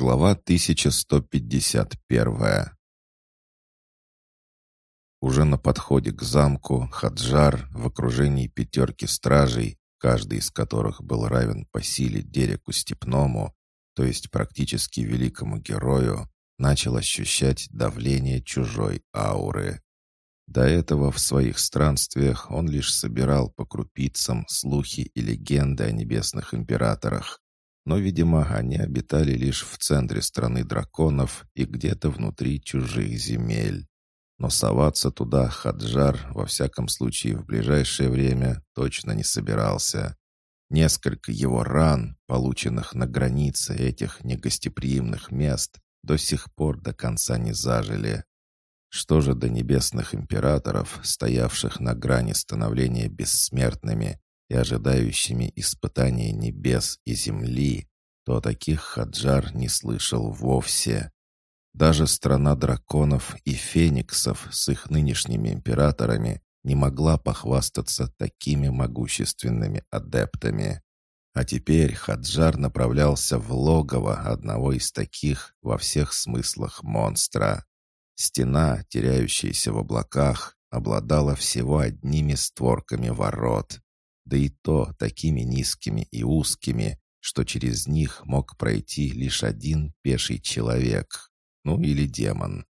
Глава 1151 Уже на подходе к замку Хаджар в окружении пятерки стражей, каждый из которых был равен по силе Дереку Степному, то есть практически великому герою, начал ощущать давление чужой ауры. До этого в своих странствиях он лишь собирал по крупицам слухи и легенды о небесных императорах, но, видимо, они обитали лишь в центре страны драконов и где-то внутри чужих земель. Но соваться туда Хаджар, во всяком случае в ближайшее время, точно не собирался. Несколько его ран, полученных на границе этих негостеприимных мест, до сих пор до конца не зажили. Что же до небесных императоров, стоявших на грани становления бессмертными, и ожидающими испытания небес и земли, то таких Хаджар не слышал вовсе. Даже страна драконов и фениксов с их нынешними императорами не могла похвастаться такими могущественными адептами. А теперь Хаджар направлялся в логово одного из таких во всех смыслах монстра. Стена, теряющаяся в облаках, обладала всего одними створками ворот да и то такими низкими и узкими, что через них мог пройти лишь один пеший человек, ну или демон.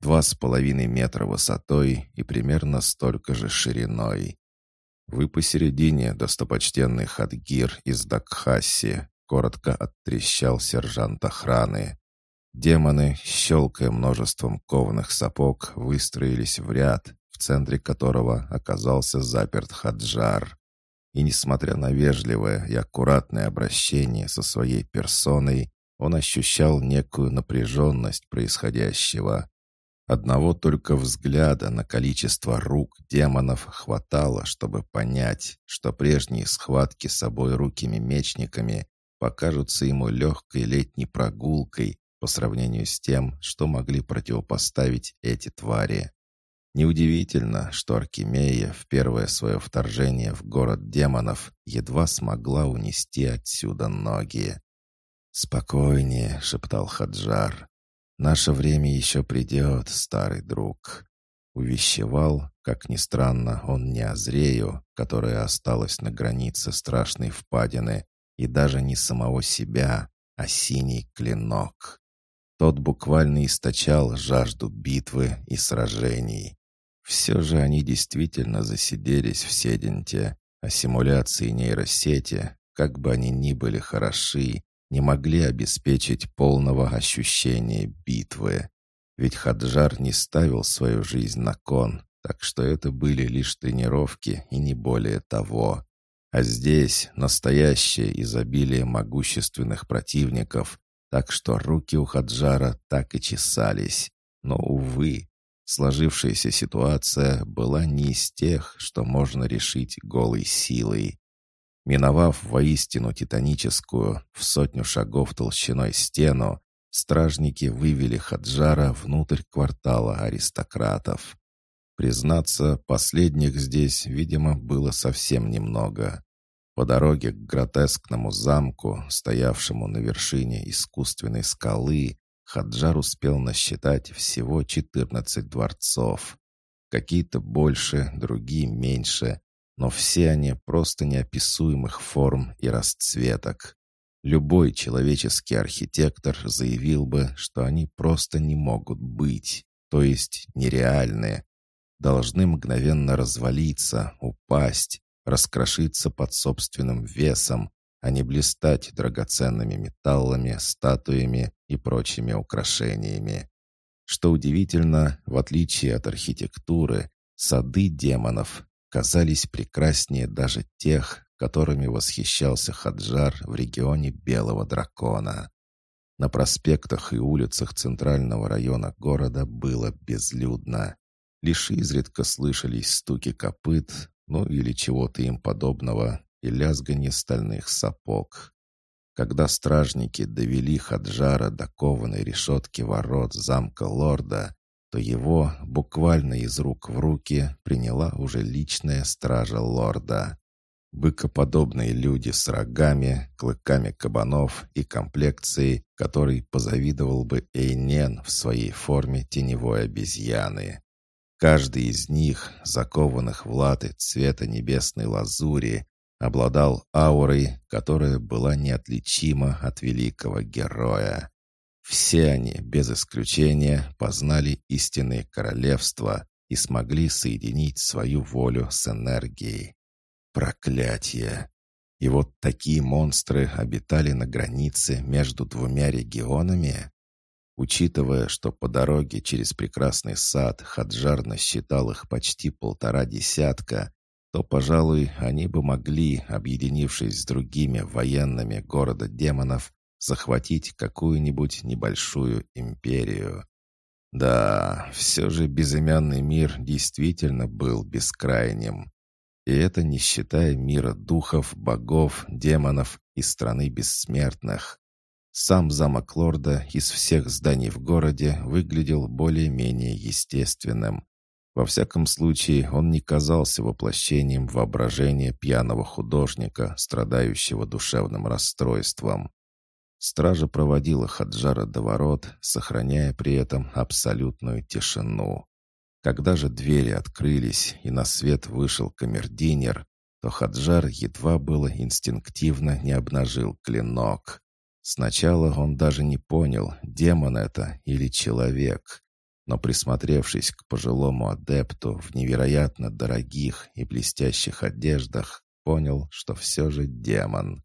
Два с половиной метра высотой и примерно столько же шириной. «Вы посередине, достопочтенный Хадгир из Дакхаси», — коротко оттрещал сержант охраны. Демоны, щелкая множеством кованых сапог, выстроились в ряд, в центре которого оказался заперт Хаджар. И несмотря на вежливое и аккуратное обращение со своей персоной, он ощущал некую напряженность происходящего. Одного только взгляда на количество рук демонов хватало, чтобы понять, что прежние схватки с собой рукими мечниками покажутся ему легкой летней прогулкой по сравнению с тем, что могли противопоставить эти твари. Неудивительно, что Аркемия в первое свое вторжение в город демонов едва смогла унести отсюда ноги. «Спокойнее», — шептал Хаджар. «Наше время еще придет, старый друг». Увещевал, как ни странно, он не Азрею, которая осталась на границе страшной впадины, и даже не самого себя, а синий клинок. Тот буквально источал жажду битвы и сражений. Все же они действительно засиделись в Седенте, а симуляции нейросети, как бы они ни были хороши, не могли обеспечить полного ощущения битвы. Ведь Хаджар не ставил свою жизнь на кон, так что это были лишь тренировки и не более того. А здесь настоящее изобилие могущественных противников, так что руки у Хаджара так и чесались. Но, увы, Сложившаяся ситуация была не из тех, что можно решить голой силой. Миновав воистину титаническую, в сотню шагов толщиной стену, стражники вывели Хаджара внутрь квартала аристократов. Признаться, последних здесь, видимо, было совсем немного. По дороге к гротескному замку, стоявшему на вершине искусственной скалы, Хаджар успел насчитать всего 14 дворцов. Какие-то больше, другие меньше, но все они просто неописуемых форм и расцветок. Любой человеческий архитектор заявил бы, что они просто не могут быть, то есть нереальны. Должны мгновенно развалиться, упасть, раскрошиться под собственным весом, а не блистать драгоценными металлами, статуями и прочими украшениями. Что удивительно, в отличие от архитектуры, сады демонов казались прекраснее даже тех, которыми восхищался Хаджар в регионе Белого Дракона. На проспектах и улицах центрального района города было безлюдно. Лишь изредка слышались стуки копыт, ну или чего-то им подобного, и лязганье стальных сапог. Когда стражники довели Хаджара до кованой решетки ворот замка лорда, то его буквально из рук в руки приняла уже личная стража лорда. Быкоподобные люди с рогами, клыками кабанов и комплекцией, которой позавидовал бы Эйнен в своей форме теневой обезьяны. Каждый из них, закованных в латы цвета небесной лазури, обладал аурой, которая была неотличима от великого героя. Все они, без исключения, познали истинное королевство и смогли соединить свою волю с энергией. Проклятие! И вот такие монстры обитали на границе между двумя регионами? Учитывая, что по дороге через прекрасный сад Хаджар насчитал их почти полтора десятка, то, пожалуй, они бы могли, объединившись с другими военными города демонов, захватить какую-нибудь небольшую империю. Да, все же безымянный мир действительно был бескрайним. И это не считая мира духов, богов, демонов и страны бессмертных. Сам замок лорда из всех зданий в городе выглядел более-менее естественным, во всяком случае, он не казался воплощением воображения пьяного художника, страдающего душевным расстройством. Стража проводила Хаджара до ворот, сохраняя при этом абсолютную тишину. Когда же двери открылись и на свет вышел камердинер, то Хаджар едва было инстинктивно не обнажил клинок. Сначала он даже не понял, демон это или человек но присмотревшись к пожилому адепту в невероятно дорогих и блестящих одеждах, понял, что все же демон.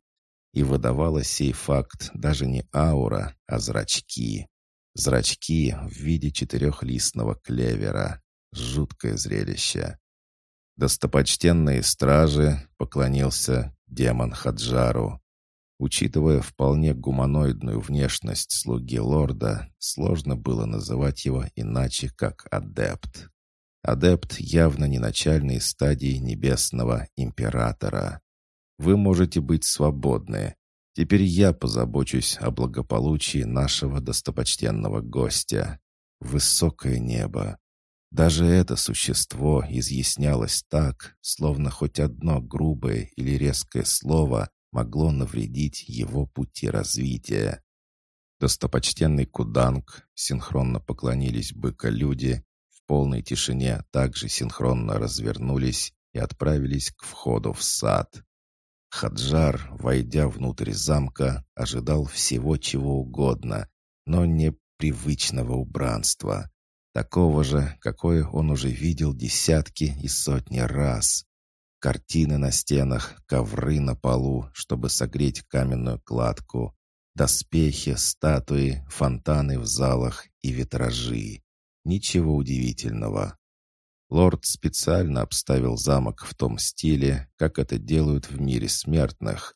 И выдавала сей факт даже не аура, а зрачки. Зрачки в виде четырехлистного клевера. Жуткое зрелище. Достопочтенные стражи поклонился демон Хаджару. Учитывая вполне гуманоидную внешность слуги лорда, сложно было называть его иначе, как адепт. Адепт явно не начальной стадии небесного императора. Вы можете быть свободны. Теперь я позабочусь о благополучии нашего достопочтенного гостя. Высокое небо. Даже это существо изъяснялось так, словно хоть одно грубое или резкое слово могло навредить его пути развития. Достопочтенный Куданг, синхронно поклонились быка-люди, в полной тишине также синхронно развернулись и отправились к входу в сад. Хаджар, войдя внутрь замка, ожидал всего чего угодно, но не привычного убранства, такого же, какое он уже видел десятки и сотни раз. Картины на стенах, ковры на полу, чтобы согреть каменную кладку, доспехи, статуи, фонтаны в залах и витражи. Ничего удивительного. Лорд специально обставил замок в том стиле, как это делают в мире смертных.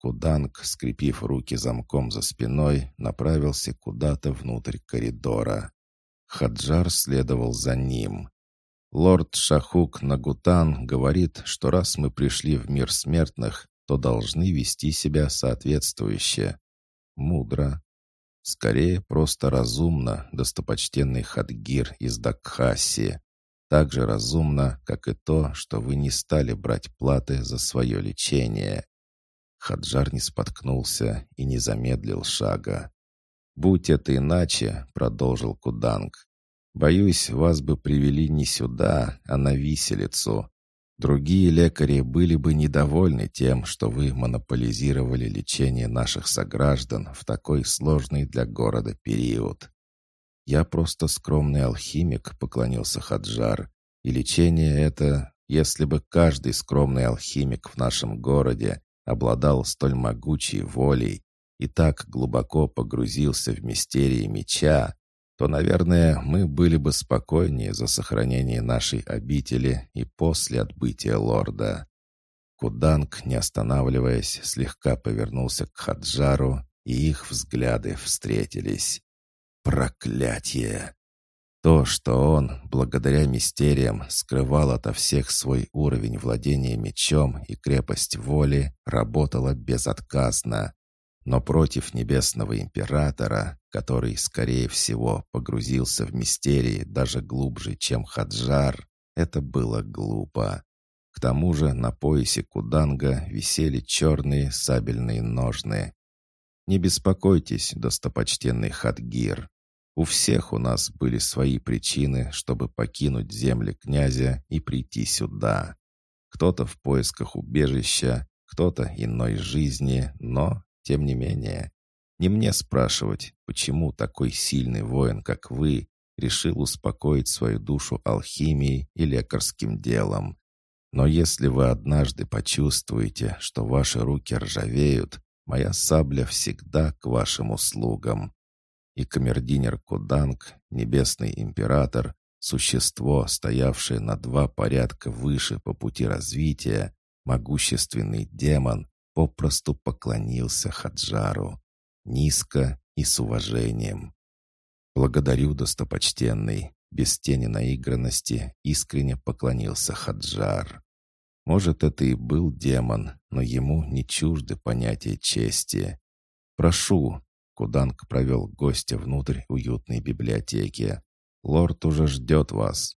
Куданг, скрепив руки замком за спиной, направился куда-то внутрь коридора. Хаджар следовал за ним. Лорд Шахук Нагутан говорит, что раз мы пришли в мир смертных, то должны вести себя соответствующе. Мудро. Скорее, просто разумно, достопочтенный Хадгир из Дакхаси. Так же разумно, как и то, что вы не стали брать платы за свое лечение. Хаджар не споткнулся и не замедлил шага. «Будь это иначе», — продолжил Куданг, Боюсь, вас бы привели не сюда, а на виселицу. Другие лекари были бы недовольны тем, что вы монополизировали лечение наших сограждан в такой сложный для города период. Я просто скромный алхимик, поклонился Хаджар. И лечение это, если бы каждый скромный алхимик в нашем городе обладал столь могучей волей и так глубоко погрузился в мистерии меча, то, наверное, мы были бы спокойнее за сохранение нашей обители и после отбытия лорда. Куданг, не останавливаясь, слегка повернулся к Хаджару, и их взгляды встретились. Проклятие! То, что он, благодаря мистериям, скрывал ото всех свой уровень владения мечом и крепость воли, работало безотказно. Но против небесного императора, который, скорее всего, погрузился в мистерии даже глубже, чем Хаджар, это было глупо. К тому же на поясе Куданга висели черные сабельные ножны. «Не беспокойтесь, достопочтенный Хадгир. У всех у нас были свои причины, чтобы покинуть земли князя и прийти сюда. Кто-то в поисках убежища, кто-то иной жизни, но, тем не менее, не мне спрашивать, почему такой сильный воин, как вы, решил успокоить свою душу алхимией и лекарским делом. Но если вы однажды почувствуете, что ваши руки ржавеют, моя сабля всегда к вашим услугам. И камердинер Куданг, небесный император, существо, стоявшее на два порядка выше по пути развития, могущественный демон, попросту поклонился Хаджару. Низко и с уважением. «Благодарю, достопочтенный!» Без тени наигранности искренне поклонился Хаджар. Может, это и был демон, но ему не чужды понятия чести. «Прошу!» — Куданг провел гостя внутрь уютной библиотеки. «Лорд уже ждет вас!»